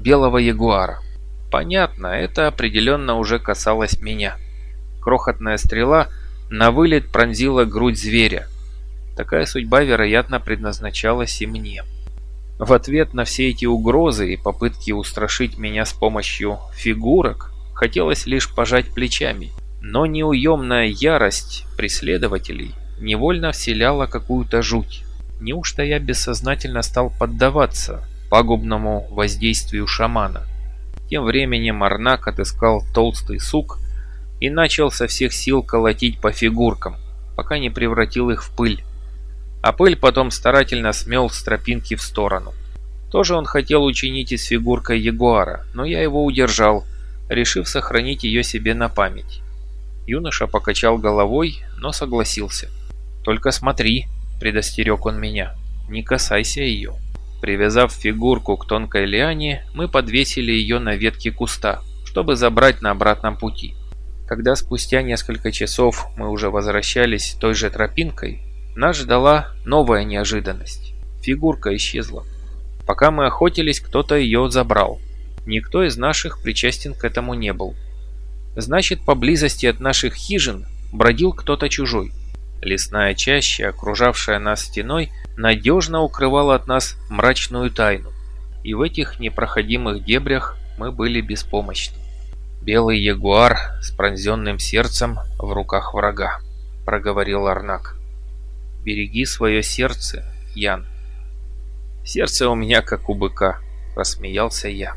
белого ягуара. Понятно, это определенно уже касалось меня. Крохотная стрела на вылет пронзила грудь зверя. Такая судьба, вероятно, предназначалась и мне. В ответ на все эти угрозы и попытки устрашить меня с помощью фигурок, хотелось лишь пожать плечами. Но неуемная ярость преследователей невольно вселяла какую-то жуть. Неужто я бессознательно стал поддаваться пагубному воздействию шамана? Тем временем Арнак отыскал толстый сук и начал со всех сил колотить по фигуркам, пока не превратил их в пыль. А пыль потом старательно смел с тропинки в сторону. Тоже он хотел учинить и с фигуркой ягуара, но я его удержал, решив сохранить ее себе на память. Юноша покачал головой, но согласился. «Только смотри», — предостерег он меня, — «не касайся ее». Привязав фигурку к тонкой лиане, мы подвесили ее на ветке куста, чтобы забрать на обратном пути. Когда спустя несколько часов мы уже возвращались той же тропинкой, нас ждала новая неожиданность. Фигурка исчезла. Пока мы охотились, кто-то ее забрал. Никто из наших причастен к этому не был. Значит, поблизости от наших хижин бродил кто-то чужой. Лесная чаща, окружавшая нас стеной, надежно укрывала от нас мрачную тайну. И в этих непроходимых дебрях мы были беспомощны. «Белый ягуар с пронзенным сердцем в руках врага», — проговорил Арнак. «Береги свое сердце, Ян». «Сердце у меня как у быка», — рассмеялся я.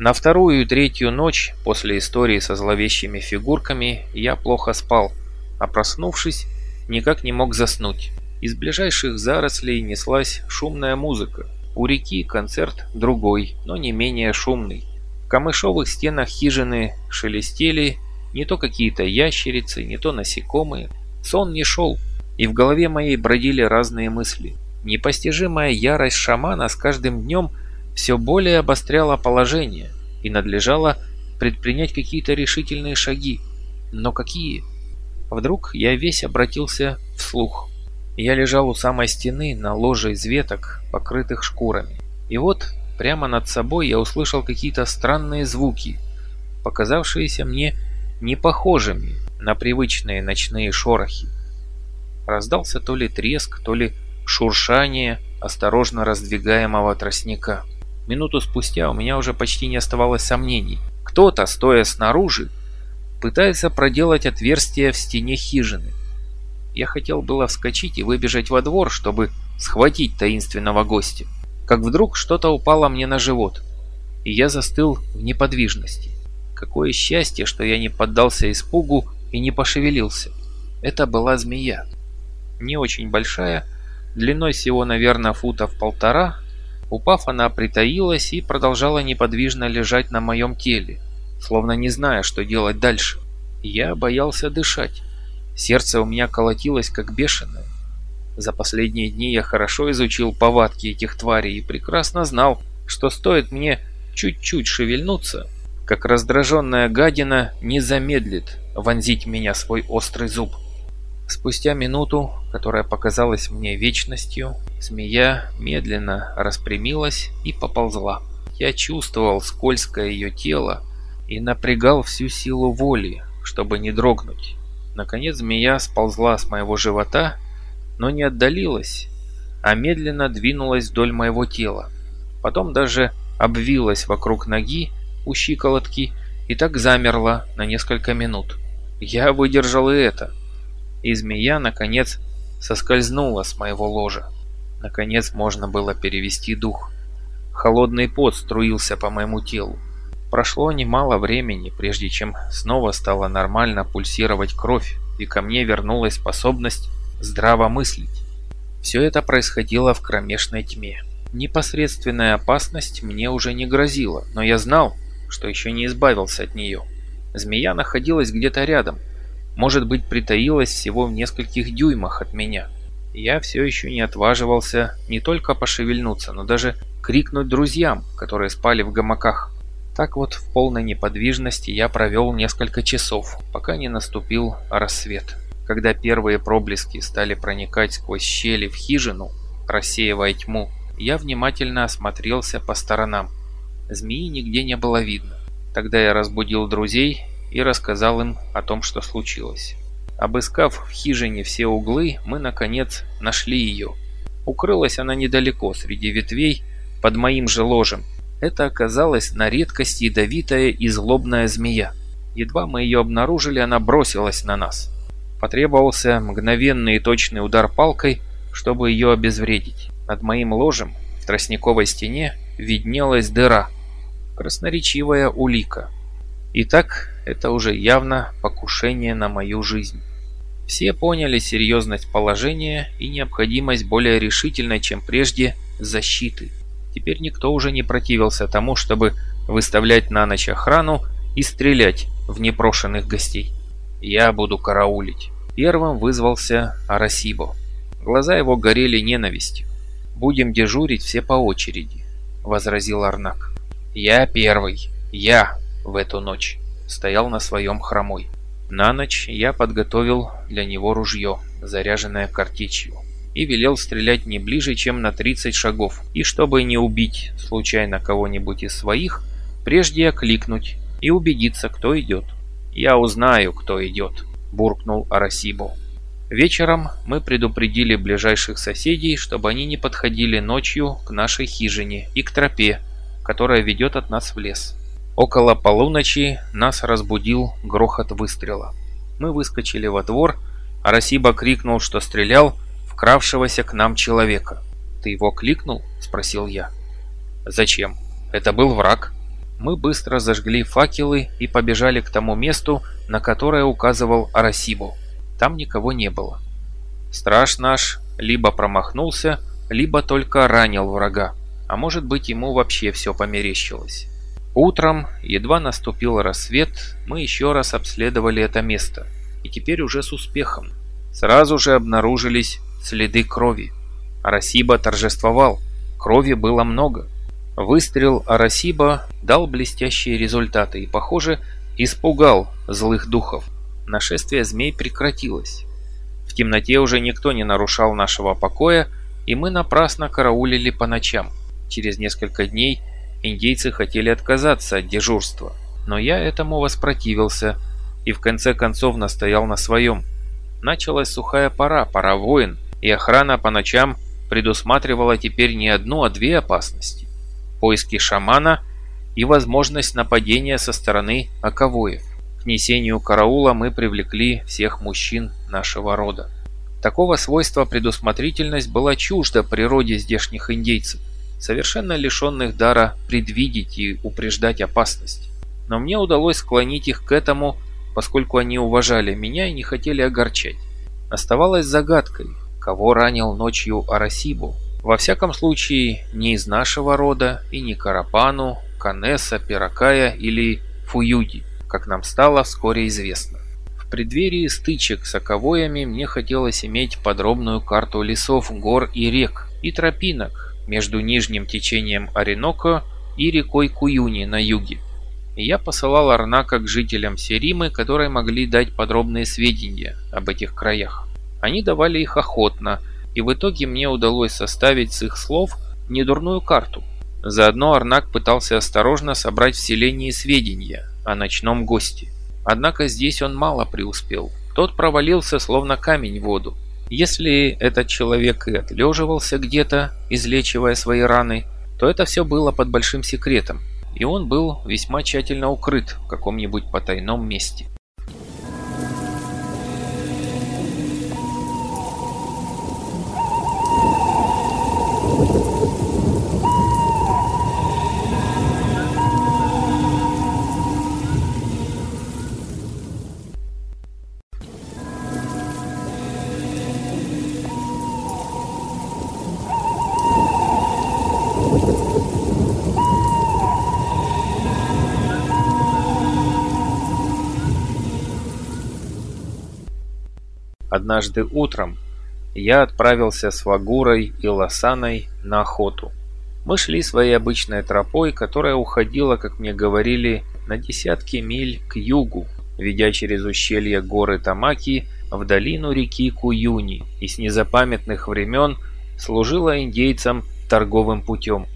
На вторую и третью ночь после истории со зловещими фигурками я плохо спал, а проснувшись, никак не мог заснуть. Из ближайших зарослей неслась шумная музыка. У реки концерт другой, но не менее шумный. В камышовых стенах хижины шелестели не то какие-то ящерицы, не то насекомые. Сон не шел, и в голове моей бродили разные мысли. Непостижимая ярость шамана с каждым днем – все более обостряло положение и надлежало предпринять какие-то решительные шаги. Но какие? Вдруг я весь обратился вслух. Я лежал у самой стены на ложе из веток, покрытых шкурами. И вот прямо над собой я услышал какие-то странные звуки, показавшиеся мне непохожими на привычные ночные шорохи. Раздался то ли треск, то ли шуршание осторожно раздвигаемого тростника. Минуту спустя у меня уже почти не оставалось сомнений. Кто-то, стоя снаружи, пытается проделать отверстие в стене хижины. Я хотел было вскочить и выбежать во двор, чтобы схватить таинственного гостя. Как вдруг что-то упало мне на живот, и я застыл в неподвижности. Какое счастье, что я не поддался испугу и не пошевелился. Это была змея. Не очень большая, длиной всего, наверное, футов полтора, Упав, она притаилась и продолжала неподвижно лежать на моем теле, словно не зная, что делать дальше. Я боялся дышать. Сердце у меня колотилось, как бешеное. За последние дни я хорошо изучил повадки этих тварей и прекрасно знал, что стоит мне чуть-чуть шевельнуться, как раздраженная гадина не замедлит вонзить меня свой острый зуб. Спустя минуту, которая показалась мне вечностью, змея медленно распрямилась и поползла. Я чувствовал скользкое ее тело и напрягал всю силу воли, чтобы не дрогнуть. Наконец змея сползла с моего живота, но не отдалилась, а медленно двинулась вдоль моего тела. Потом даже обвилась вокруг ноги у щиколотки и так замерла на несколько минут. Я выдержал и это и змея, наконец, соскользнула с моего ложа. Наконец можно было перевести дух. Холодный пот струился по моему телу. Прошло немало времени, прежде чем снова стала нормально пульсировать кровь, и ко мне вернулась способность здраво мыслить. Все это происходило в кромешной тьме. Непосредственная опасность мне уже не грозила, но я знал, что еще не избавился от нее. Змея находилась где-то рядом, может быть, притаилась всего в нескольких дюймах от меня. Я все еще не отваживался не только пошевельнуться, но даже крикнуть друзьям, которые спали в гамаках. Так вот, в полной неподвижности я провел несколько часов, пока не наступил рассвет. Когда первые проблески стали проникать сквозь щели в хижину, рассеивая тьму, я внимательно осмотрелся по сторонам. Змеи нигде не было видно. Тогда я разбудил друзей и рассказал им о том, что случилось. Обыскав в хижине все углы, мы, наконец, нашли ее. Укрылась она недалеко, среди ветвей, под моим же ложем. Это оказалась на редкость ядовитая и злобная змея. Едва мы ее обнаружили, она бросилась на нас. Потребовался мгновенный и точный удар палкой, чтобы ее обезвредить. Над моим ложем в тростниковой стене виднелась дыра. Красноречивая улика. Итак, это уже явно покушение на мою жизнь. Все поняли серьезность положения и необходимость более решительной, чем прежде, защиты. Теперь никто уже не противился тому, чтобы выставлять на ночь охрану и стрелять в непрошенных гостей. Я буду караулить. Первым вызвался Арасибо. Глаза его горели ненавистью. «Будем дежурить все по очереди», — возразил Арнак. «Я первый. Я в эту ночь» стоял на своем хромой. На ночь я подготовил для него ружье, заряженное картечью и велел стрелять не ближе, чем на 30 шагов. И чтобы не убить случайно кого-нибудь из своих, прежде окликнуть и убедиться, кто идет. «Я узнаю, кто идет», – буркнул Арасибо. Вечером мы предупредили ближайших соседей, чтобы они не подходили ночью к нашей хижине и к тропе, которая ведет от нас в лес. Около полуночи нас разбудил грохот выстрела. Мы выскочили во двор, Арасиба крикнул, что стрелял, вкравшегося к нам человека. «Ты его кликнул?» – спросил я. «Зачем? Это был враг». Мы быстро зажгли факелы и побежали к тому месту, на которое указывал Арасибу. Там никого не было. Страж наш либо промахнулся, либо только ранил врага, а может быть ему вообще все померещилось. Утром, едва наступил рассвет, мы еще раз обследовали это место, и теперь уже с успехом. Сразу же обнаружились следы крови. Арасиба торжествовал. Крови было много. Выстрел Арасиба дал блестящие результаты и, похоже, испугал злых духов. Нашествие змей прекратилось. В темноте уже никто не нарушал нашего покоя, и мы напрасно караулили по ночам. Через несколько дней индейцы хотели отказаться от дежурства, но я этому воспротивился и в конце концов настоял на своем. Началась сухая пора, пора войн, и охрана по ночам предусматривала теперь не одну, а две опасности. Поиски шамана и возможность нападения со стороны оковоев. К несению караула мы привлекли всех мужчин нашего рода. Такого свойства предусмотрительность была чужда природе здешних индейцев, совершенно лишенных дара предвидеть и упреждать опасность. Но мне удалось склонить их к этому, поскольку они уважали меня и не хотели огорчать. Оставалось загадкой, кого ранил ночью Арасибу. Во всяком случае, не из нашего рода и не Карапану, Канеса, Пиракая или Фуюди, как нам стало вскоре известно. В преддверии стычек с оковоями мне хотелось иметь подробную карту лесов, гор и рек, и тропинок между нижним течением Ореноко и рекой Куюни на юге. Я посылал Арнака к жителям Серимы, которые могли дать подробные сведения об этих краях. Они давали их охотно, и в итоге мне удалось составить с их слов недурную карту. Заодно Арнак пытался осторожно собрать в селении сведения о ночном госте. Однако здесь он мало преуспел. Тот провалился словно камень в воду. Если этот человек и отлеживался где-то, излечивая свои раны, то это все было под большим секретом, и он был весьма тщательно укрыт в каком-нибудь потайном месте. Однажды утром я отправился с Вагурой и Лосаной на охоту. Мы шли своей обычной тропой, которая уходила, как мне говорили, на десятки миль к югу, ведя через ущелье горы Тамаки в долину реки Куюни и с незапамятных времен служила индейцам торговым путем.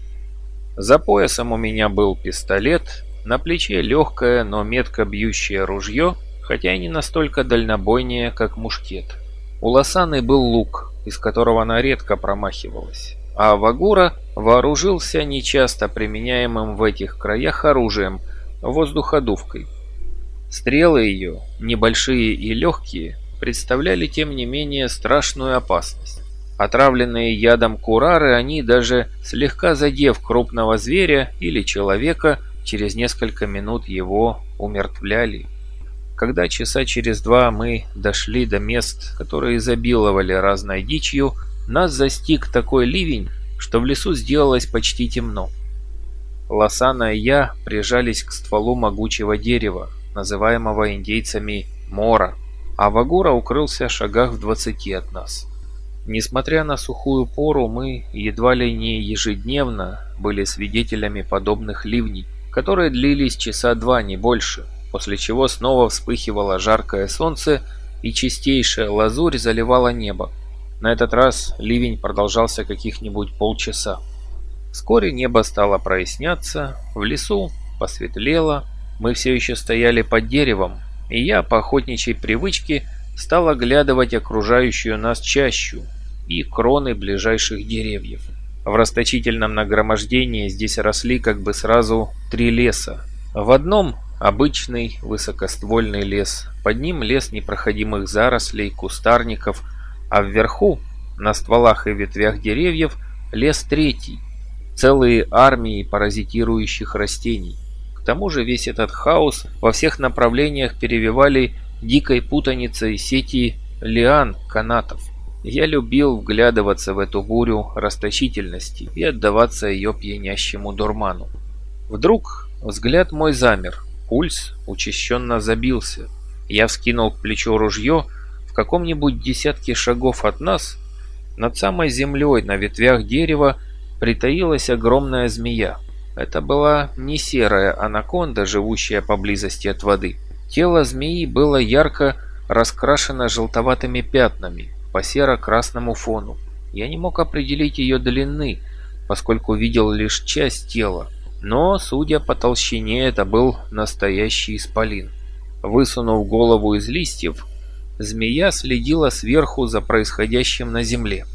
За поясом у меня был пистолет, на плече легкое, но метко бьющее ружье, хотя и не настолько дальнобойнее, как мушкет. У Лосаны был лук, из которого она редко промахивалась, а Вагура вооружился нечасто применяемым в этих краях оружием – воздуходувкой. Стрелы ее, небольшие и легкие, представляли тем не менее страшную опасность. Отравленные ядом курары, они даже слегка задев крупного зверя или человека, через несколько минут его умертвляли. Когда часа через два мы дошли до мест, которые изобиловали разной дичью, нас застиг такой ливень, что в лесу сделалось почти темно. Лосана и я прижались к стволу могучего дерева, называемого индейцами Мора, а Вагура укрылся в шагах в двадцати от нас. Несмотря на сухую пору, мы едва ли не ежедневно были свидетелями подобных ливней которые длились часа два, не больше, после чего снова вспыхивало жаркое солнце и чистейшая лазурь заливала небо. На этот раз ливень продолжался каких-нибудь полчаса. Вскоре небо стало проясняться, в лесу посветлело, мы все еще стояли под деревом, и я по охотничьей привычке стал оглядывать окружающую нас чащу и кроны ближайших деревьев. В расточительном нагромождении здесь росли как бы сразу три леса. В одном обычный высокоствольный лес, под ним лес непроходимых зарослей, кустарников, а вверху, на стволах и ветвях деревьев, лес третий, целые армии паразитирующих растений. К тому же весь этот хаос во всех направлениях перевивали дикой путаницей сети лиан канатов. Я любил вглядываться в эту бурю расточительности и отдаваться ее пьянящему дурману. Вдруг взгляд мой замер, пульс учащенно забился. Я вскинул к плечу ружье в каком-нибудь десятке шагов от нас. Над самой землей на ветвях дерева притаилась огромная змея. Это была не серая анаконда, живущая поблизости от воды. Тело змеи было ярко раскрашено желтоватыми пятнами, по серо-красному фону. Я не мог определить ее длины, поскольку видел лишь часть тела, но, судя по толщине, это был настоящий исполин. Высунув голову из листьев, змея следила сверху за происходящим на земле.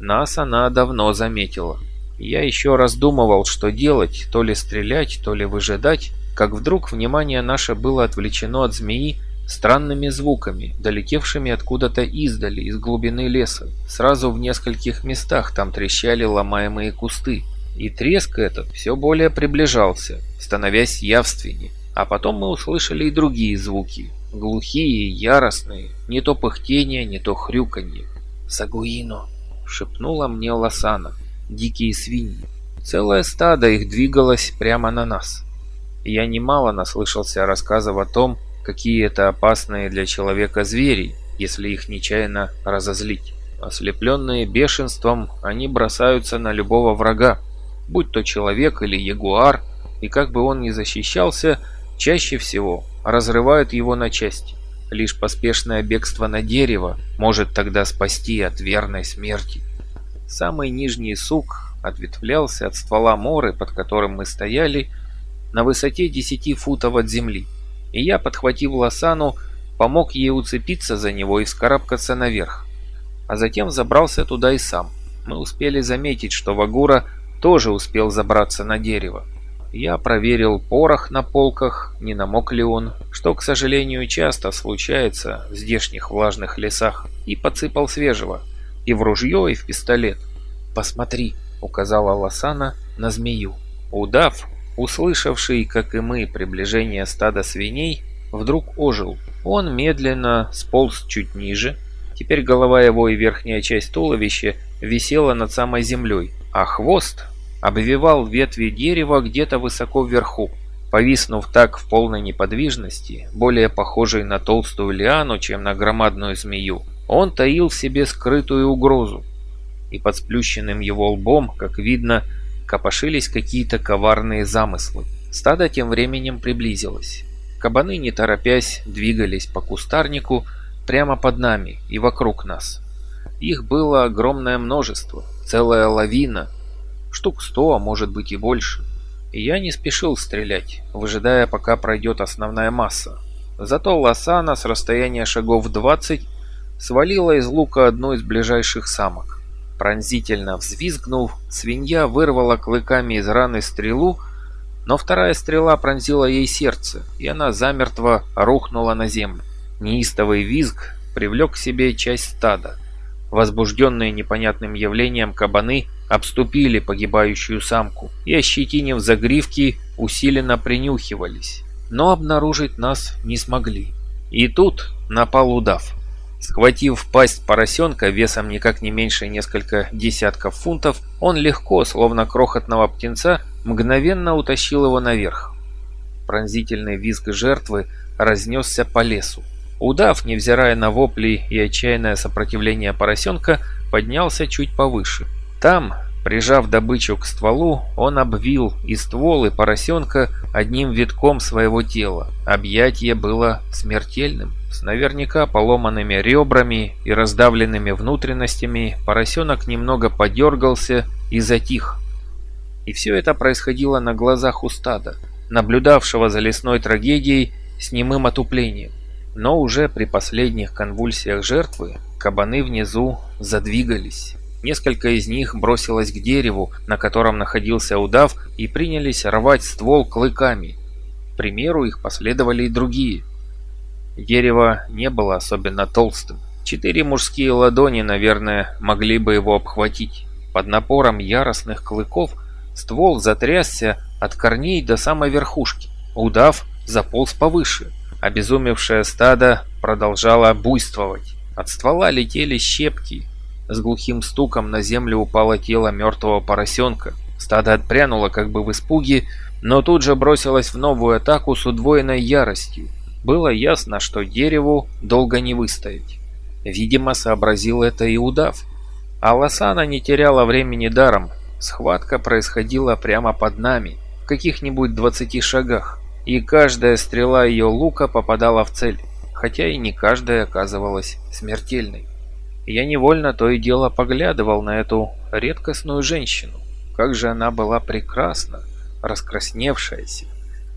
Нас она давно заметила. Я еще раздумывал, что делать, то ли стрелять, то ли выжидать, как вдруг внимание наше было отвлечено от змеи странными звуками, долетевшими откуда-то издали, из глубины леса. Сразу в нескольких местах там трещали ломаемые кусты. И треск этот все более приближался, становясь явственнее. А потом мы услышали и другие звуки. Глухие, яростные, не то пыхтение, не то хрюканье. «Сагуино!» — шепнула мне Лосана. «Дикие свиньи!» Целое стадо их двигалось прямо на нас. Я немало наслышался рассказов о том, какие это опасные для человека звери, если их нечаянно разозлить. Ослепленные бешенством, они бросаются на любого врага, будь то человек или ягуар, и как бы он ни защищался, чаще всего разрывают его на части. Лишь поспешное бегство на дерево может тогда спасти от верной смерти. Самый нижний сук ответвлялся от ствола моры, под которым мы стояли, на высоте 10 футов от земли и я, подхватив лосану, помог ей уцепиться за него и вскарабкаться наверх. А затем забрался туда и сам. Мы успели заметить, что Вагура тоже успел забраться на дерево. Я проверил порох на полках, не намок ли он, что, к сожалению, часто случается в здешних влажных лесах, и подсыпал свежего, и в ружье, и в пистолет. «Посмотри», — указала Лосана на змею. Удав, услышавший, как и мы, приближение стада свиней, вдруг ожил. Он медленно сполз чуть ниже. Теперь голова его и верхняя часть туловища висела над самой землей, а хвост обвивал ветви дерева где-то высоко вверху. Повиснув так в полной неподвижности, более похожей на толстую лиану, чем на громадную змею, он таил в себе скрытую угрозу. И под сплющенным его лбом, как видно, копошились какие-то коварные замыслы. Стадо тем временем приблизилось. Кабаны, не торопясь, двигались по кустарнику прямо под нами и вокруг нас. Их было огромное множество, целая лавина, штук сто, а может быть и больше. И я не спешил стрелять, выжидая, пока пройдет основная масса. Зато Лосана с расстояния шагов 20 свалила из лука одну из ближайших самок. Пронзительно взвизгнув, свинья вырвала клыками из раны стрелу, но вторая стрела пронзила ей сердце, и она замертво рухнула на землю. Неистовый визг привлек к себе часть стада. Возбужденные непонятным явлением кабаны обступили погибающую самку и, ощетинив загривки, усиленно принюхивались, но обнаружить нас не смогли. И тут напал удав. Схватив пасть поросенка весом никак не меньше несколько десятков фунтов, он легко, словно крохотного птенца, мгновенно утащил его наверх. Пронзительный визг жертвы разнесся по лесу. Удав, невзирая на вопли и отчаянное сопротивление поросенка, поднялся чуть повыше. Там, прижав добычу к стволу, он обвил и ствол, и поросенка одним витком своего тела. Объятие было смертельным. С наверняка поломанными ребрами и раздавленными внутренностями поросенок немного подергался и затих. И все это происходило на глазах у стада, наблюдавшего за лесной трагедией с немым отуплением. Но уже при последних конвульсиях жертвы кабаны внизу задвигались. Несколько из них бросилось к дереву, на котором находился удав, и принялись рвать ствол клыками. К примеру их последовали и другие. Дерево не было особенно толстым. Четыре мужские ладони, наверное, могли бы его обхватить. Под напором яростных клыков ствол затрясся от корней до самой верхушки. Удав заполз повыше. Обезумевшее стадо продолжало буйствовать. От ствола летели щепки, с глухим стуком на землю упало тело мертвого поросенка. Стадо отпрянуло как бы в испуге, но тут же бросилось в новую атаку с удвоенной яростью. Было ясно, что дереву долго не выстоять. Видимо, сообразил это и удав. А Лосана не теряла времени даром. Схватка происходила прямо под нами, в каких-нибудь 20 шагах, и каждая стрела ее лука попадала в цель, хотя и не каждая оказывалась смертельной. Я невольно то и дело поглядывал на эту редкостную женщину. Как же она была прекрасна, раскрасневшаяся,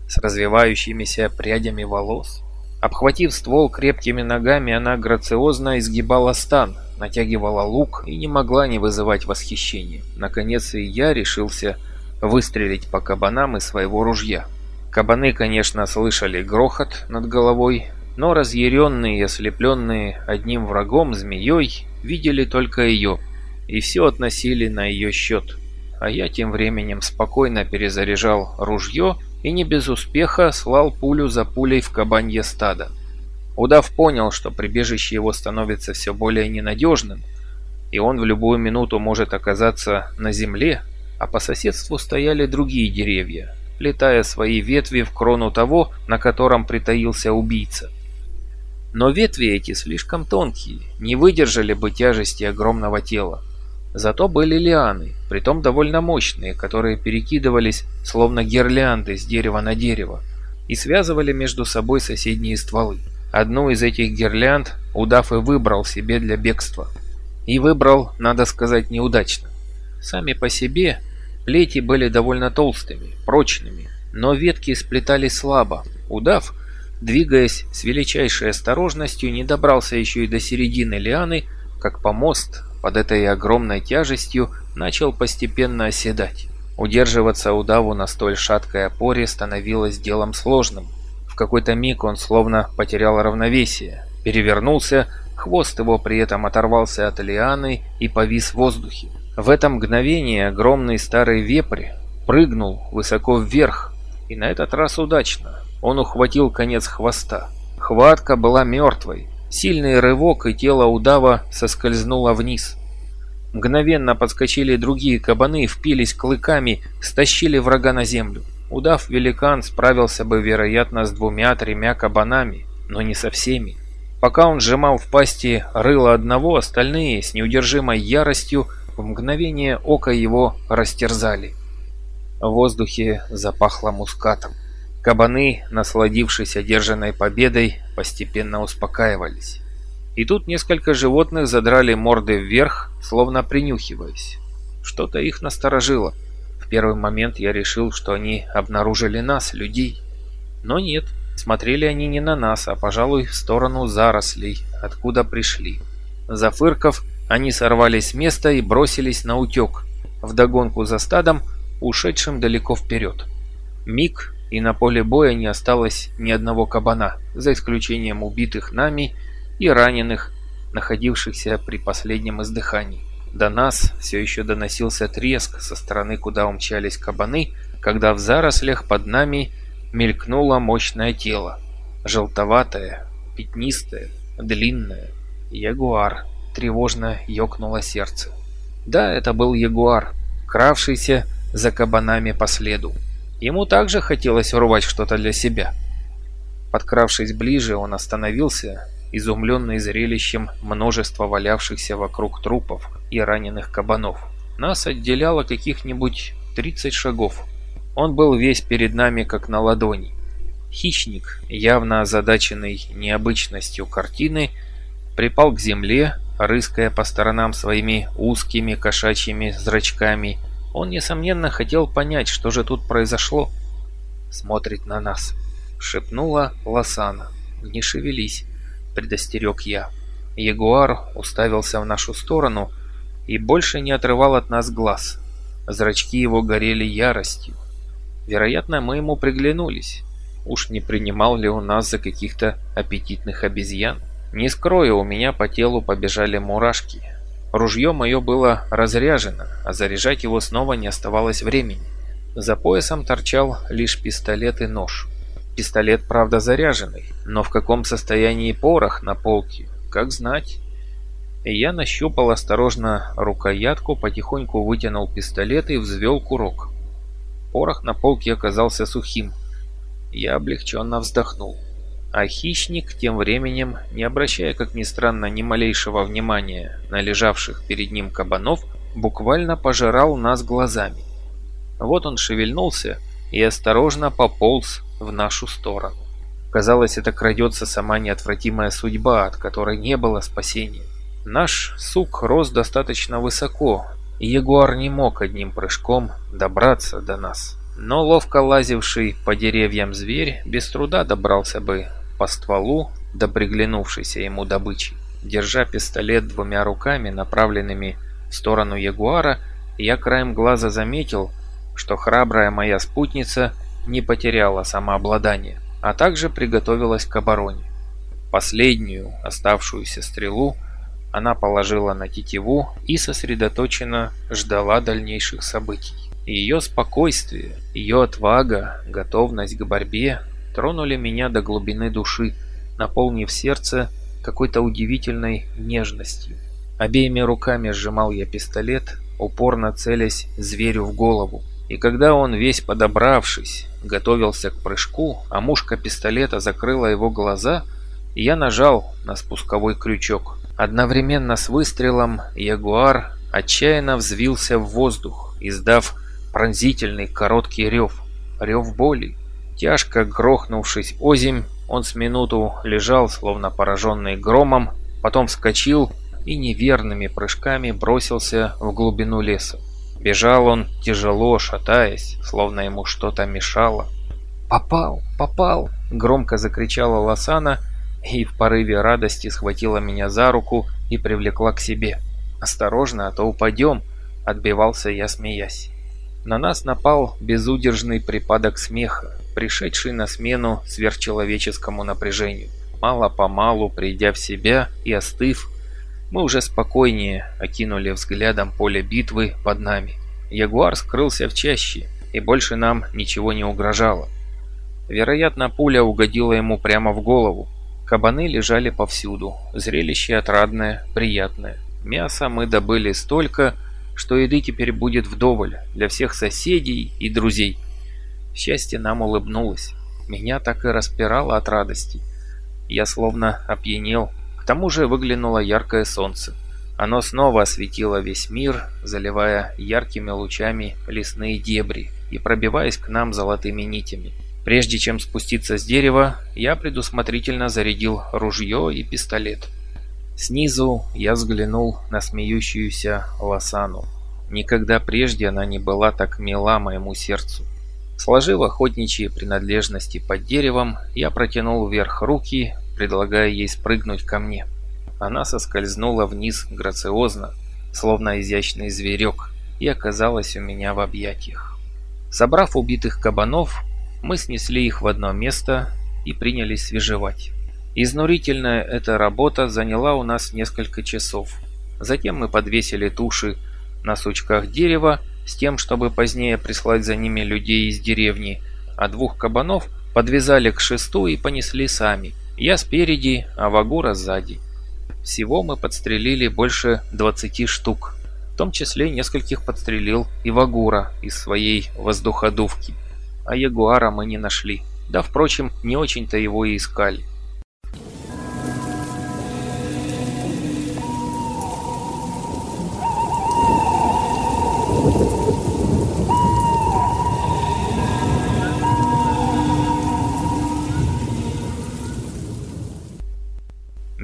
с развивающимися прядями волос. Обхватив ствол крепкими ногами, она грациозно изгибала стан, натягивала лук и не могла не вызывать восхищения. Наконец и я решился выстрелить по кабанам из своего ружья. Кабаны, конечно, слышали грохот над головой, но разъяренные и ослепленные одним врагом, змеей, видели только ее, и все относили на ее счет. А я тем временем спокойно перезаряжал ружье и не без успеха слал пулю за пулей в кабанье стадо. Удав понял, что прибежище его становится все более ненадежным, и он в любую минуту может оказаться на земле, а по соседству стояли другие деревья, летая свои ветви в крону того, на котором притаился убийца. Но ветви эти слишком тонкие, не выдержали бы тяжести огромного тела. Зато были лианы, притом довольно мощные, которые перекидывались словно гирлянды с дерева на дерево и связывали между собой соседние стволы. Одну из этих гирлянд удав и выбрал себе для бегства. И выбрал, надо сказать, неудачно. Сами по себе плети были довольно толстыми, прочными, но ветки сплетались слабо. Удав Двигаясь с величайшей осторожностью, не добрался еще и до середины лианы, как помост под этой огромной тяжестью начал постепенно оседать. Удерживаться удаву на столь шаткой опоре становилось делом сложным. В какой-то миг он словно потерял равновесие, перевернулся, хвост его при этом оторвался от лианы и повис в воздухе. В это мгновение огромный старый вепрь прыгнул высоко вверх, и на этот раз удачно. Он ухватил конец хвоста. Хватка была мертвой. Сильный рывок, и тело удава соскользнуло вниз. Мгновенно подскочили другие кабаны, впились клыками, стащили врага на землю. Удав-великан справился бы, вероятно, с двумя-тремя кабанами, но не со всеми. Пока он сжимал в пасти рыло одного, остальные с неудержимой яростью в мгновение ока его растерзали. В воздухе запахло мускатом. Кабаны, насладившись одержанной победой, постепенно успокаивались. И тут несколько животных задрали морды вверх, словно принюхиваясь. Что-то их насторожило. В первый момент я решил, что они обнаружили нас, людей. Но нет, смотрели они не на нас, а, пожалуй, в сторону зарослей, откуда пришли. Зафырков, они сорвались с места и бросились на утек, вдогонку за стадом, ушедшим далеко вперед. Миг, и на поле боя не осталось ни одного кабана, за исключением убитых нами и раненых, находившихся при последнем издыхании. До нас все еще доносился треск со стороны, куда умчались кабаны, когда в зарослях под нами мелькнуло мощное тело. Желтоватое, пятнистое, длинное. Ягуар. Тревожно ёкнуло сердце. Да, это был ягуар, кравшийся за кабанами по следу. Ему также хотелось урвать что-то для себя. Подкравшись ближе, он остановился, изумленный зрелищем множества валявшихся вокруг трупов и раненых кабанов. Нас отделяло каких-нибудь 30 шагов. Он был весь перед нами, как на ладони. Хищник, явно озадаченный необычностью картины, припал к земле, рыская по сторонам своими узкими кошачьими зрачками – он, несомненно, хотел понять, что же тут произошло. «Смотрит на нас», — шепнула Лосана. «Не шевелись», — предостерег я. Ягуар уставился в нашу сторону и больше не отрывал от нас глаз. Зрачки его горели яростью. Вероятно, мы ему приглянулись. Уж не принимал ли он нас за каких-то аппетитных обезьян? Не скрою, у меня по телу побежали мурашки. Ружье мое было разряжено, а заряжать его снова не оставалось времени. За поясом торчал лишь пистолет и нож. Пистолет, правда, заряженный, но в каком состоянии порох на полке, как знать. И я нащупал осторожно рукоятку, потихоньку вытянул пистолет и взвел курок. Порох на полке оказался сухим. Я облегченно вздохнул. А хищник тем временем, не обращая, как ни странно, ни малейшего внимания на лежавших перед ним кабанов, буквально пожирал нас глазами. Вот он шевельнулся и осторожно пополз в нашу сторону. Казалось, это крадется сама неотвратимая судьба, от которой не было спасения. Наш сук рос достаточно высоко, и ягуар не мог одним прыжком добраться до нас. Но ловко лазивший по деревьям зверь без труда добрался бы по стволу до приглянувшейся ему добычи. Держа пистолет двумя руками, направленными в сторону ягуара, я краем глаза заметил, что храбрая моя спутница не потеряла самообладание, а также приготовилась к обороне. Последнюю оставшуюся стрелу она положила на тетиву и сосредоточенно ждала дальнейших событий. Ее спокойствие, ее отвага, готовность к борьбе тронули меня до глубины души, наполнив сердце какой-то удивительной нежностью. Обеими руками сжимал я пистолет, упорно целясь зверю в голову. И когда он, весь подобравшись, готовился к прыжку, а мушка пистолета закрыла его глаза, я нажал на спусковой крючок. Одновременно с выстрелом ягуар отчаянно взвился в воздух, издав пронзительный короткий рев. Рев боли. Тяжко грохнувшись озимь, он с минуту лежал, словно пораженный громом, потом вскочил и неверными прыжками бросился в глубину леса. Бежал он тяжело, шатаясь, словно ему что-то мешало. «Попал! Попал!» — громко закричала Лосана и в порыве радости схватила меня за руку и привлекла к себе. «Осторожно, а то упадем!» — отбивался я, смеясь. На нас напал безудержный припадок смеха пришедший на смену сверхчеловеческому напряжению. Мало-помалу, придя в себя и остыв, мы уже спокойнее окинули взглядом поле битвы под нами. Ягуар скрылся в чаще, и больше нам ничего не угрожало. Вероятно, пуля угодила ему прямо в голову. Кабаны лежали повсюду, зрелище отрадное, приятное. Мяса мы добыли столько, что еды теперь будет вдоволь для всех соседей и друзей. Счастье нам улыбнулось. Меня так и распирало от радости. Я словно опьянел. К тому же выглянуло яркое солнце. Оно снова осветило весь мир, заливая яркими лучами лесные дебри. и пробиваясь к нам золотыми нитями. Прежде чем спуститься с дерева, я предусмотрительно зарядил ружье и пистолет. Снизу я взглянул на смеющуюся Лосану. Никогда прежде она не была так мила моему сердцу. Сложив охотничьи принадлежности под деревом, я протянул вверх руки, предлагая ей спрыгнуть ко мне. Она соскользнула вниз грациозно, словно изящный зверек, и оказалась у меня в объятиях. Собрав убитых кабанов, мы снесли их в одно место и принялись свежевать. Изнурительная эта работа заняла у нас несколько часов. Затем мы подвесили туши на сучках дерева с тем, чтобы позднее прислать за ними людей из деревни, а двух кабанов подвязали к шесту и понесли сами. Я спереди, а Вагура сзади. Всего мы подстрелили больше 20 штук. В том числе нескольких подстрелил и Вагура из своей воздуходувки. А Ягуара мы не нашли. Да, впрочем, не очень-то его и искали.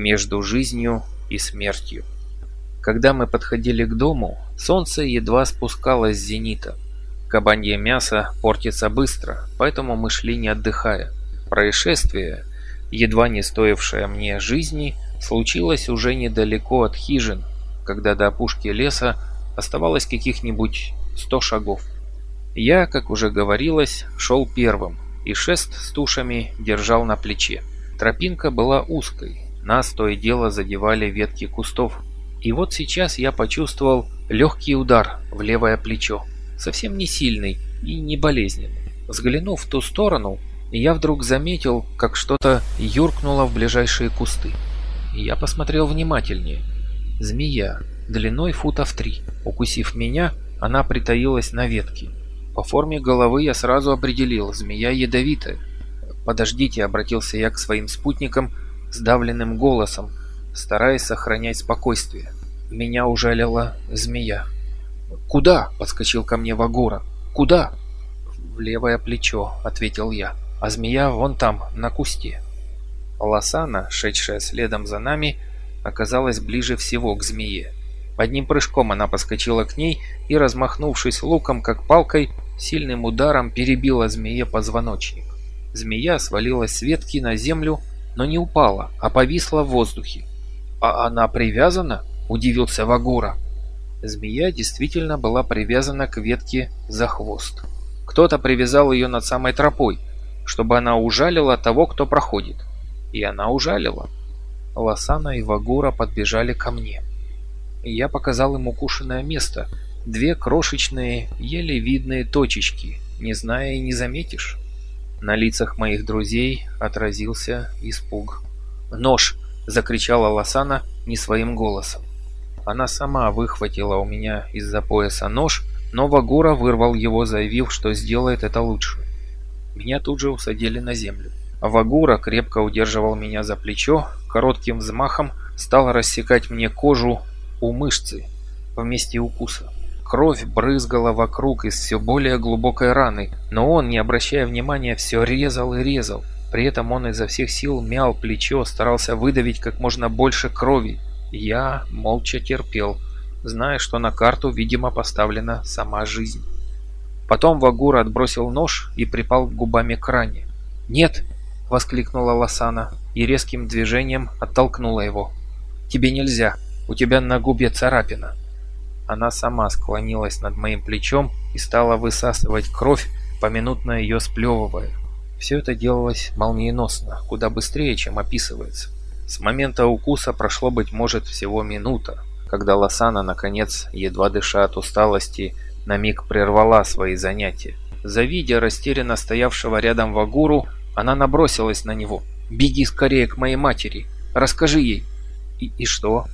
Между жизнью и смертью. Когда мы подходили к дому, солнце едва спускалось с зенита. Кабанье мясо портится быстро, поэтому мы шли не отдыхая. Происшествие, едва не стоившее мне жизни, случилось уже недалеко от хижин, когда до опушки леса оставалось каких-нибудь сто шагов. Я, как уже говорилось, шел первым, и шест с тушами держал на плече. Тропинка была узкой, нас то и дело задевали ветки кустов. И вот сейчас я почувствовал легкий удар в левое плечо. Совсем не сильный и не болезненный. Взглянув в ту сторону, я вдруг заметил, как что-то юркнуло в ближайшие кусты. Я посмотрел внимательнее. Змея, длиной футов три. Укусив меня, она притаилась на ветке. По форме головы я сразу определил, змея ядовитая. «Подождите», — обратился я к своим спутникам, — сдавленным голосом, стараясь сохранять спокойствие. Меня ужалила змея. «Куда?» – подскочил ко мне Вагора. «Куда?» «В левое плечо», – ответил я. «А змея вон там, на кусте». Лосана, шедшая следом за нами, оказалась ближе всего к змее. Одним прыжком она подскочила к ней и, размахнувшись луком, как палкой, сильным ударом перебила змее позвоночник. Змея свалилась с ветки на землю но не упала, а повисла в воздухе. «А она привязана?» – удивился Вагура. Змея действительно была привязана к ветке за хвост. Кто-то привязал ее над самой тропой, чтобы она ужалила того, кто проходит. И она ужалила. Лосана и Вагура подбежали ко мне. Я показал им укушенное место. Две крошечные, еле видные точечки. Не зная и не заметишь. На лицах моих друзей отразился испуг. «Нож!» – закричала Лосана не своим голосом. Она сама выхватила у меня из-за пояса нож, но Вагура вырвал его, заявив, что сделает это лучше. Меня тут же усадили на землю. Вагура крепко удерживал меня за плечо, коротким взмахом стал рассекать мне кожу у мышцы в укуса. Кровь брызгала вокруг из все более глубокой раны, но он, не обращая внимания, все резал и резал. При этом он изо всех сил мял плечо, старался выдавить как можно больше крови. Я молча терпел, зная, что на карту, видимо, поставлена сама жизнь. Потом Вагура отбросил нож и припал губами к ране. «Нет!» — воскликнула Лосана и резким движением оттолкнула его. «Тебе нельзя, у тебя на губе царапина». Она сама склонилась над моим плечом и стала высасывать кровь, поминутно ее сплевывая. Все это делалось молниеносно, куда быстрее, чем описывается. С момента укуса прошло, быть может, всего минута, когда Лосана, наконец, едва дыша от усталости, на миг прервала свои занятия. Завидя растерянно стоявшего рядом Вагуру, она набросилась на него. «Беги скорее к моей матери, расскажи ей». «И, и что?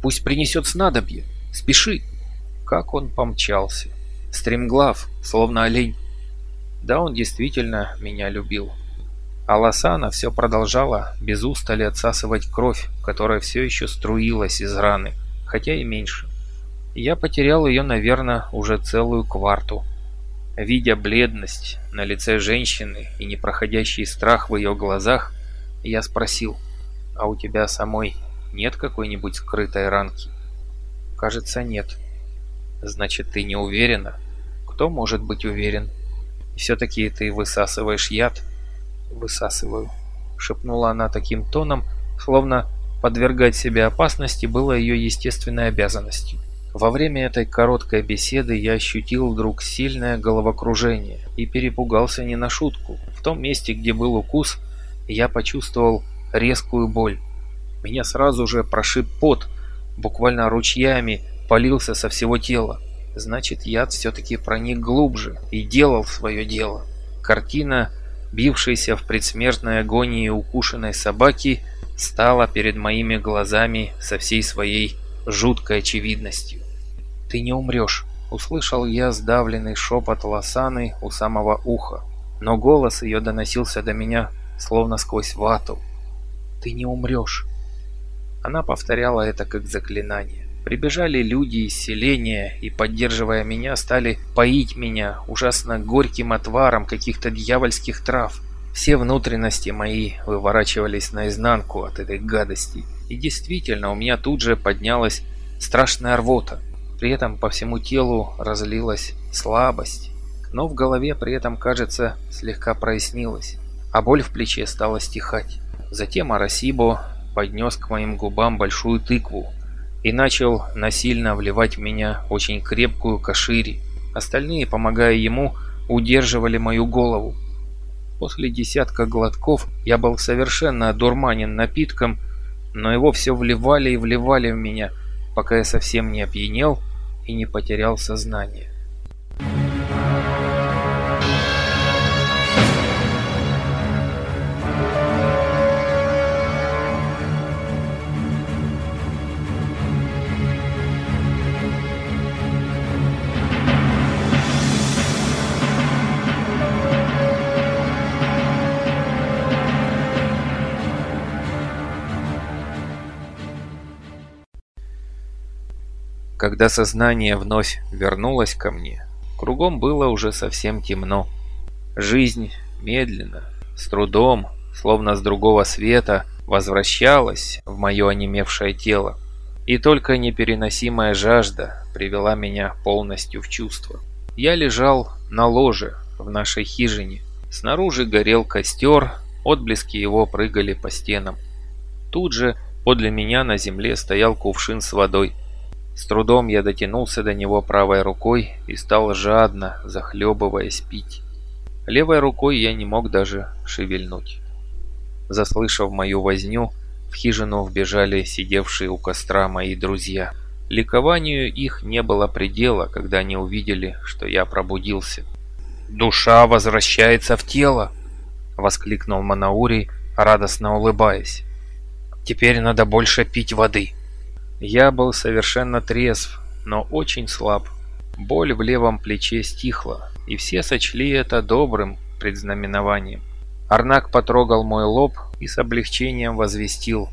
Пусть принесет снадобье. Спеши!» Как он помчался. Стремглав, словно олень. Да, он действительно меня любил. А Лосана все продолжала без устали отсасывать кровь, которая все еще струилась из раны, хотя и меньше. Я потерял ее, наверное, уже целую кварту. Видя бледность на лице женщины и непроходящий страх в ее глазах, я спросил, «А у тебя самой нет какой-нибудь скрытой ранки?» «Кажется, нет». «Значит, ты не уверена?» «Кто может быть уверен?» «Все-таки ты высасываешь яд?» «Высасываю», — шепнула она таким тоном, словно подвергать себя опасности было ее естественной обязанностью. Во время этой короткой беседы я ощутил вдруг сильное головокружение и перепугался не на шутку. В том месте, где был укус, я почувствовал резкую боль. Меня сразу же прошиб пот, буквально ручьями полился со всего тела. Значит, яд все-таки проник глубже и делал свое дело. Картина, бившаяся в предсмертной агонии укушенной собаки, стала перед моими глазами со всей своей жуткой очевидностью. «Ты не умрешь», — услышал я сдавленный шепот Лосаны у самого уха, но голос ее доносился до меня словно сквозь вату. «Ты не умрешь». Она повторяла это как заклинание. Прибежали люди из селения и, поддерживая меня, стали поить меня ужасно горьким отваром каких-то дьявольских трав. Все внутренности мои выворачивались наизнанку от этой гадости. И действительно, у меня тут же поднялась страшная рвота. При этом по всему телу разлилась слабость. Но в голове при этом, кажется, слегка прояснилось. А боль в плече стала стихать. Затем Арасибо поднес к моим губам большую тыкву и начал насильно вливать в меня очень крепкую кашири. Остальные, помогая ему, удерживали мою голову. После десятка глотков я был совершенно одурманен напитком, но его все вливали и вливали в меня, пока я совсем не опьянел и не потерял сознание. Когда сознание вновь вернулось ко мне, кругом было уже совсем темно. Жизнь медленно, с трудом, словно с другого света, возвращалась в мое онемевшее тело. И только непереносимая жажда привела меня полностью в чувство. Я лежал на ложе в нашей хижине. Снаружи горел костер, отблески его прыгали по стенам. Тут же подле меня на земле стоял кувшин с водой. С трудом я дотянулся до него правой рукой и стал жадно, захлебываясь, пить. Левой рукой я не мог даже шевельнуть. Заслышав мою возню, в хижину вбежали сидевшие у костра мои друзья. Ликованию их не было предела, когда они увидели, что я пробудился. «Душа возвращается в тело!» — воскликнул Манаури, радостно улыбаясь. «Теперь надо больше пить воды!» Я был совершенно трезв, но очень слаб. Боль в левом плече стихла, и все сочли это добрым предзнаменованием. Арнак потрогал мой лоб и с облегчением возвестил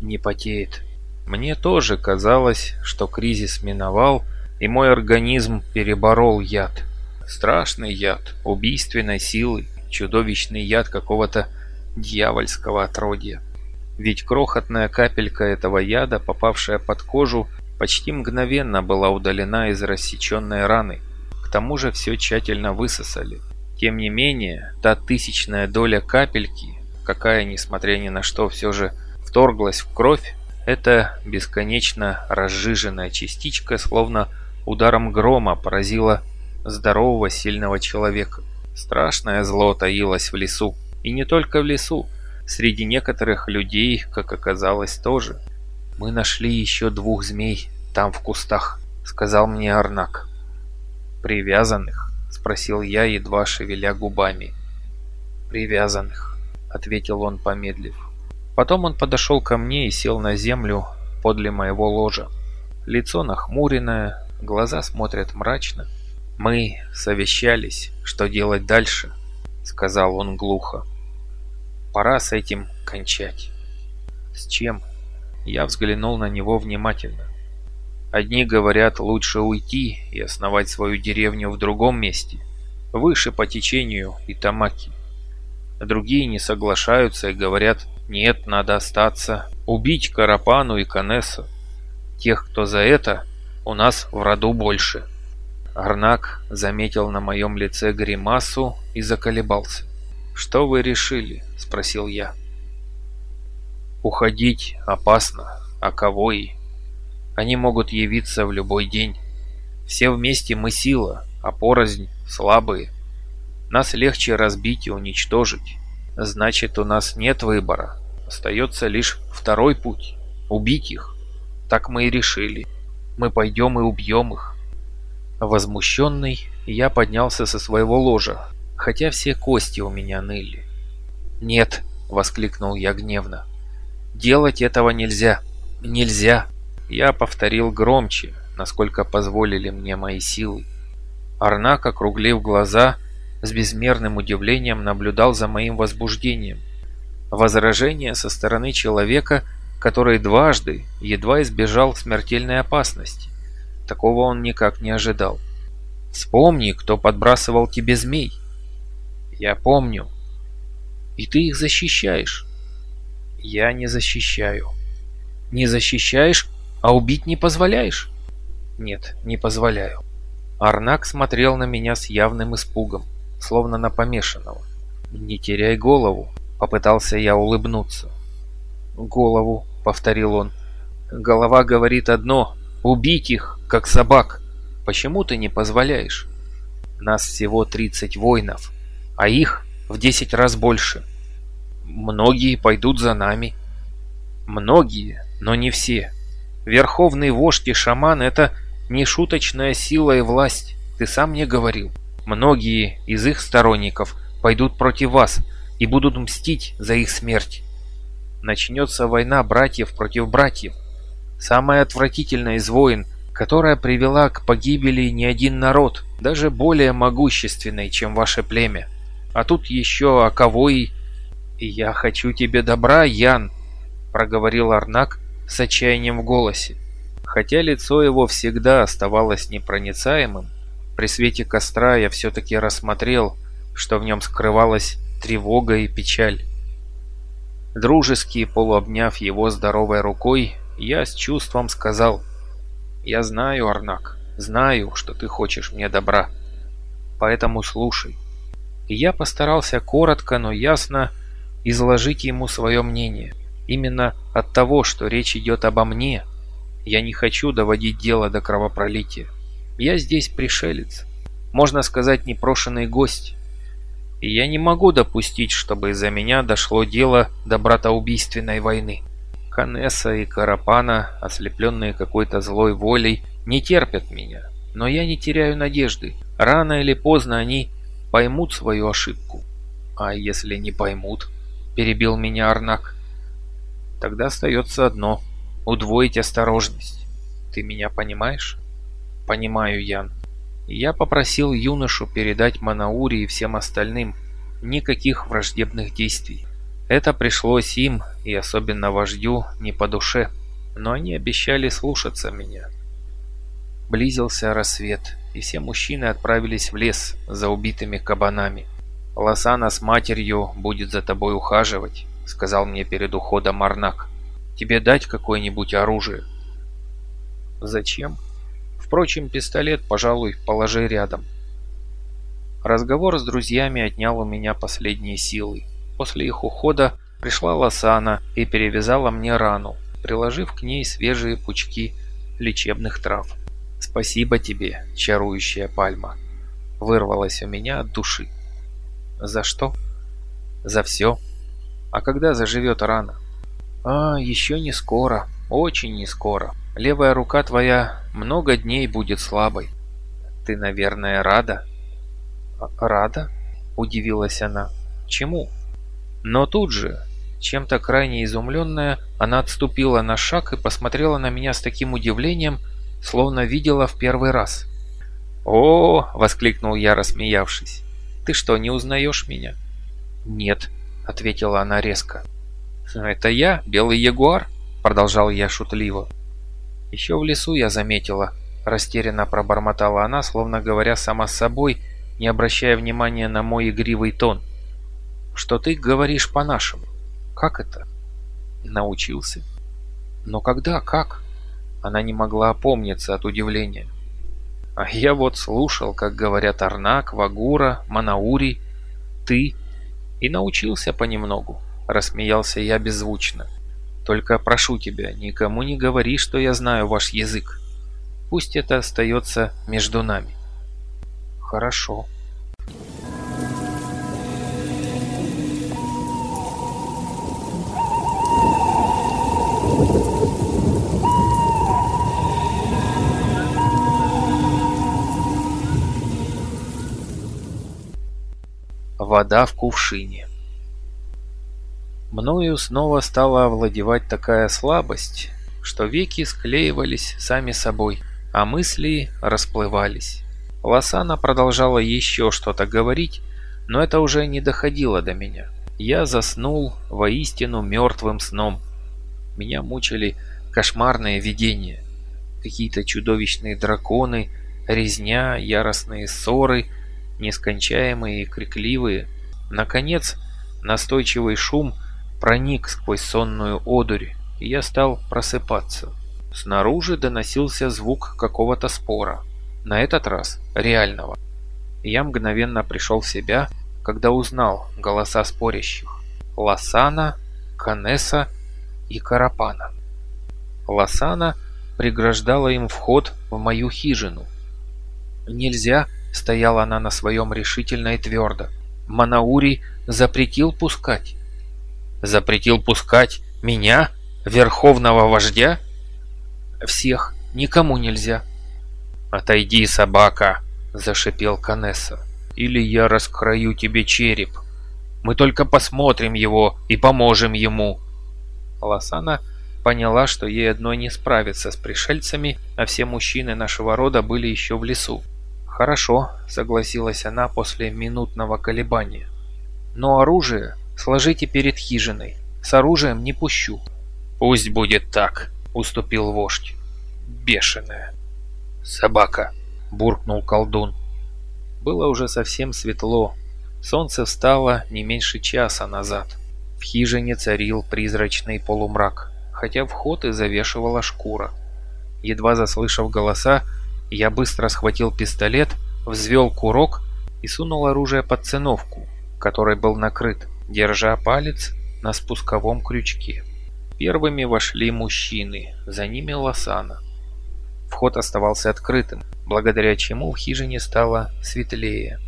«Не потеет». Мне тоже казалось, что кризис миновал, и мой организм переборол яд. Страшный яд, убийственной силы, чудовищный яд какого-то дьявольского отродья. Ведь крохотная капелька этого яда, попавшая под кожу, почти мгновенно была удалена из рассеченной раны. К тому же все тщательно высосали. Тем не менее, та тысячная доля капельки, какая, несмотря ни на что, все же вторглась в кровь, эта бесконечно разжиженная частичка, словно ударом грома, поразила здорового сильного человека. Страшное зло таилось в лесу. И не только в лесу. Среди некоторых людей, как оказалось, тоже. «Мы нашли еще двух змей там в кустах», — сказал мне Арнак. «Привязанных?» — спросил я, едва шевеля губами. «Привязанных», — ответил он, помедлив. Потом он подошел ко мне и сел на землю подле моего ложа. Лицо нахмуренное, глаза смотрят мрачно. «Мы совещались, что делать дальше», — сказал он глухо. Пора с этим кончать. С чем? Я взглянул на него внимательно. Одни говорят, лучше уйти и основать свою деревню в другом месте. выше по течению Итамаки. Другие не соглашаются и говорят, нет, надо остаться, убить Карапану и Канесу. Тех, кто за это, у нас в роду больше. Арнак заметил на моем лице гримасу и заколебался. «Что вы решили?» – спросил я. «Уходить опасно, а кого и? Они могут явиться в любой день. Все вместе мы сила, а порознь слабые. Нас легче разбить и уничтожить. Значит, у нас нет выбора. Остается лишь второй путь – убить их. Так мы и решили. Мы пойдем и убьем их. Возмущенный, я поднялся со своего ложа, хотя все кости у меня ныли. «Нет!» — воскликнул я гневно. «Делать этого нельзя! Нельзя!» Я повторил громче, насколько позволили мне мои силы. Арнак, округлив глаза, с безмерным удивлением наблюдал за моим возбуждением. Возражение со стороны человека, который дважды едва избежал смертельной опасности. Такого он никак не ожидал. Вспомни, кто подбрасывал тебе змей. Я помню. И ты их защищаешь. Я не защищаю. Не защищаешь, а убить не позволяешь? Нет, не позволяю. Арнак смотрел на меня с явным испугом, словно на помешанного. «Не теряй голову», — попытался я улыбнуться. «Голову», — повторил он. «Голова говорит одно, Убить их, как собак. Почему ты не позволяешь? Нас всего 30 воинов, а их в 10 раз больше. Многие пойдут за нами. Многие, но не все. Верховный вождь и шаман — это не шуточная сила и власть, ты сам мне говорил. Многие из их сторонников пойдут против вас и будут мстить за их смерть. Начнется война братьев против братьев самая отвратительная из войн, которая привела к погибели не один народ, даже более могущественный, чем ваше племя. А тут еще Аковой... «И я хочу тебе добра, Ян», — проговорил Арнак с отчаянием в голосе. Хотя лицо его всегда оставалось непроницаемым, при свете костра я все-таки рассмотрел, что в нем скрывалась тревога и печаль. Дружески полуобняв его здоровой рукой, я с чувством сказал, «Я знаю, Арнак, знаю, что ты хочешь мне добра, поэтому слушай». И я постарался коротко, но ясно изложить ему свое мнение. Именно от того, что речь идет обо мне, я не хочу доводить дело до кровопролития. Я здесь пришелец, можно сказать, непрошенный гость. И я не могу допустить, чтобы из-за меня дошло дело до братоубийственной войны. Ханеса и Карапана, ослепленные какой-то злой волей, не терпят меня. Но я не теряю надежды. Рано или поздно они поймут свою ошибку. А если не поймут, перебил меня Арнак, тогда остается одно – удвоить осторожность. Ты меня понимаешь? Понимаю, Ян. Я попросил юношу передать Манаури и всем остальным никаких враждебных действий. Это пришлось им, и особенно вождю, не по душе, но они обещали слушаться меня. Близился рассвет, и все мужчины отправились в лес за убитыми кабанами. «Лосана с матерью будет за тобой ухаживать», — сказал мне перед уходом Арнак. «Тебе дать какое-нибудь оружие?» «Зачем?» «Впрочем, пистолет, пожалуй, положи рядом». Разговор с друзьями отнял у меня последние силы. После их ухода пришла Лосана и перевязала мне рану, приложив к ней свежие пучки лечебных трав. «Спасибо тебе, чарующая пальма!» Вырвалась у меня от души. «За что?» «За все. А когда заживет рана?» «А, еще не скоро, очень не скоро. Левая рука твоя много дней будет слабой. Ты, наверное, рада?» «Рада?» – удивилась она. «Чему?» Но тут же, чем-то крайне изумленная, она отступила на шаг и посмотрела на меня с таким удивлением, словно видела в первый раз. «О!» — воскликнул я, рассмеявшись. «Ты что, не узнаешь меня?» «Нет», — ответила она резко. «Это я, белый ягуар?» — продолжал я шутливо. «Еще в лесу я заметила», — растерянно пробормотала она, словно говоря сама с собой не обращая внимания на мой игривый тон. «Что ты говоришь по-нашему? Как это?» «Научился». «Но когда? Как?» Она не могла опомниться от удивления. А я вот слушал, как говорят Арнак, Вагура, Манаури, ты, и научился понемногу. Рассмеялся я беззвучно. Только прошу тебя, никому не говори, что я знаю ваш язык. Пусть это остается между нами. Хорошо. Вода в кувшине. Мною снова стала овладевать такая слабость, что веки склеивались сами собой, а мысли расплывались. Лосана продолжала еще что-то говорить, но это уже не доходило до меня. Я заснул воистину мертвым сном. Меня мучили кошмарные видения. Какие-то чудовищные драконы, резня, яростные ссоры — нескончаемые и крикливые. Наконец, настойчивый шум проник сквозь сонную одурь, и я стал просыпаться. Снаружи доносился звук какого-то спора, на этот раз реального. Я мгновенно пришел в себя, когда узнал голоса спорящих. Лосана, Канеса и Карапана. Лосана преграждала им вход в мою хижину. Нельзя Стояла она на своем решительно и твердо. Манаури запретил пускать. Запретил пускать меня, верховного вождя? Всех, никому нельзя. «Отойди, собака!» – зашипел Канесса. «Или я раскрою тебе череп. Мы только посмотрим его и поможем ему». Лосана поняла, что ей одной не справиться с пришельцами, а все мужчины нашего рода были еще в лесу. «Хорошо», — согласилась она после минутного колебания. «Но оружие сложите перед хижиной. С оружием не пущу». «Пусть будет так», — уступил вождь. «Бешеная». «Собака», — буркнул колдун. Было уже совсем светло. Солнце встало не меньше часа назад. В хижине царил призрачный полумрак, хотя вход и завешивала шкура. Едва заслышав голоса, я быстро схватил пистолет, взвел курок и сунул оружие под циновку, которой был накрыт, держа палец на спусковом крючке. Первыми вошли мужчины, за ними Лосана. Вход оставался открытым, благодаря чему в хижине стало светлее.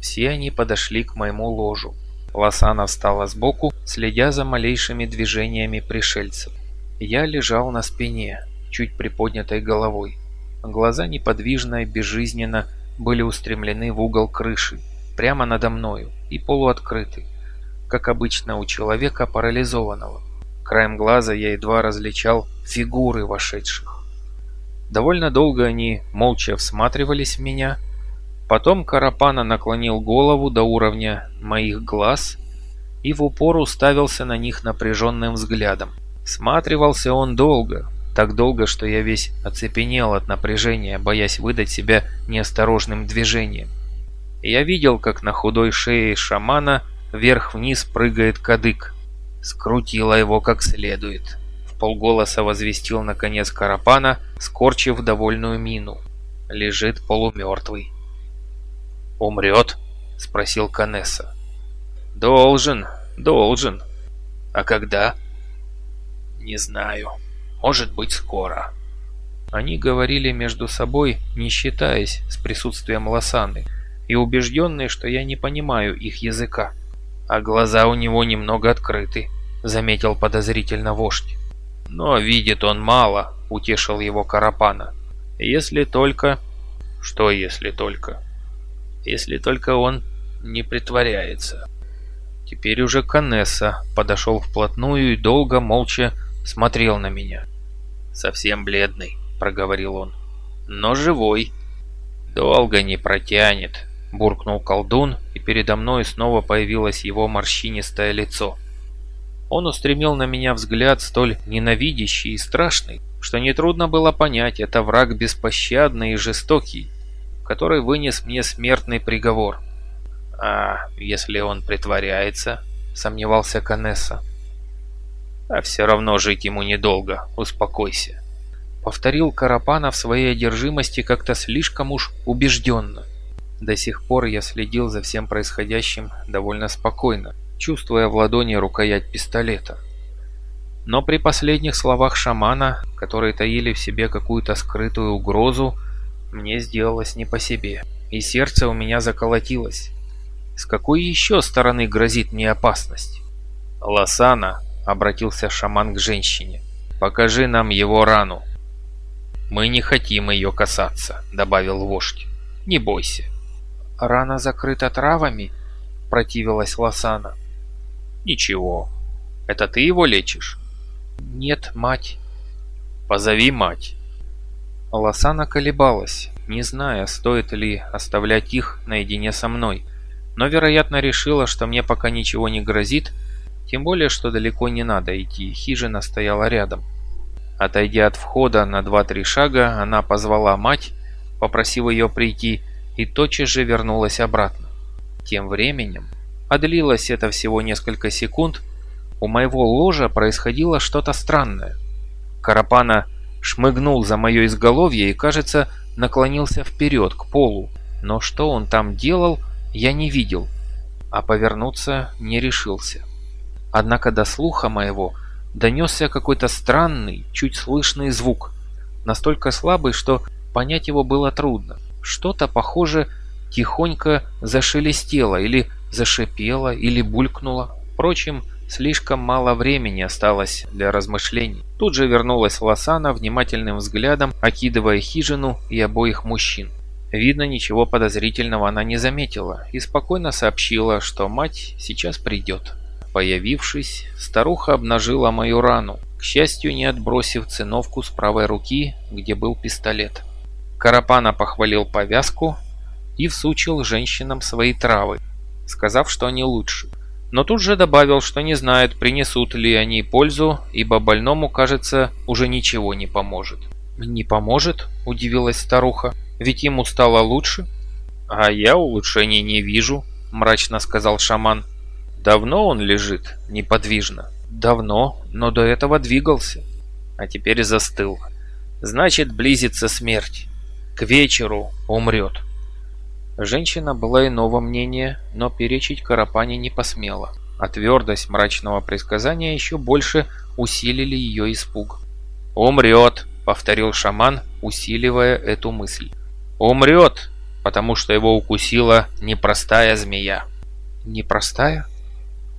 Все они подошли к моему ложу. Лосана встала сбоку, следя за малейшими движениями пришельцев. Я лежал на спине, чуть приподнятой головой. Глаза неподвижно и безжизненно были устремлены в угол крыши, прямо надо мною, и полуоткрыты, как обычно у человека парализованного. Краем глаза я едва различал фигуры вошедших. Довольно долго они молча всматривались в меня. Потом Карапана наклонил голову до уровня моих глаз и в упор уставился на них напряженным взглядом. Сматривался он долго, так долго, что я весь оцепенел от напряжения, боясь выдать себя неосторожным движением. Я видел, как на худой шее шамана вверх-вниз прыгает кадык. Скрутила его как следует. В полголоса возвестил наконец Карапана, скорчив довольную мину. Лежит полумертвый. «Умрет?» — спросил Канесса. «Должен, должен. А когда?» «Не знаю». Может быть, скоро. Они говорили между собой, не считаясь с присутствием Лосаны, и убежденные, что я не понимаю их языка. А глаза у него немного открыты, заметил подозрительно вождь. Но видит он мало, утешил его Карапана. Если только... Что если только? Если только он не притворяется. Теперь уже Канесса подошел вплотную и долго молча смотрел на меня. «Совсем бледный», — проговорил он. «Но живой». «Долго не протянет», — буркнул колдун, и передо мной снова появилось его морщинистое лицо. Он устремил на меня взгляд столь ненавидящий и страшный, что нетрудно было понять, это враг беспощадный и жестокий, который вынес мне смертный приговор. «А если он притворяется?» — сомневался Канесса. «А все равно жить ему недолго, успокойся», — повторил Карапана в своей одержимости как-то слишком уж убежденно. До сих пор я следил за всем происходящим довольно спокойно, чувствуя в ладони рукоять пистолета. Но при последних словах шамана, которые таили в себе какую-то скрытую угрозу, мне сделалось не по себе, и сердце у меня заколотилось. С какой еще стороны грозит мне опасность? «Лосана», — обратился шаман к женщине, — «покажи нам его рану». «Мы не хотим ее касаться», — добавил вождь. «Не бойся». «Рана закрыта травами?» — противилась Лосана. «Ничего. Это ты его лечишь?» «Нет, мать». «Позови мать». Лосана колебалась, не зная, стоит ли оставлять их наедине со мной, но, вероятно, решила, что мне пока ничего не грозит, тем более, что далеко не надо идти, хижина стояла рядом. Отойдя от входа на два-три шага, она позвала мать, попросив ее прийти, и тотчас же вернулась обратно. Тем временем, а длилось это всего несколько секунд, у моего ложа происходило что-то странное. Карапана шмыгнул за мое изголовье и, кажется, наклонился вперед, к полу. Но что он там делал, я не видел, а повернуться не решился. Однако до слуха моего донесся какой-то странный, чуть слышный звук, настолько слабый, что понять его было трудно. Что-то, похоже, тихонько зашелестело или зашипело или булькнуло. Впрочем, слишком мало времени осталось для размышлений. Тут же вернулась Лосана внимательным взглядом, окидывая хижину и обоих мужчин. Видно, ничего подозрительного она не заметила и спокойно сообщила, что мать сейчас придет. Появившись, старуха обнажила мою рану, к счастью, не отбросив циновку с правой руки, где был пистолет. Карапана похвалил повязку и всучил женщинам свои травы, сказав, что они лучше. Но тут же добавил, что не знает, принесут ли они пользу, ибо больному, кажется, уже ничего не поможет. «Не поможет?» – удивилась старуха. «Ведь ему стало лучше?» «А я улучшений не вижу», – мрачно сказал шаман. «Давно он лежит неподвижно?» «Давно, но до этого двигался. А теперь застыл. Значит, близится смерть к вечеру умрет. Женщина была иного мнения, но перечить Карапане не посмела, а твердость мрачного предсказания еще больше усилили ее испуг. «Умрет», — повторил шаман, усиливая эту мысль. «Умрет, потому что его укусила непростая змея». «Непростая?»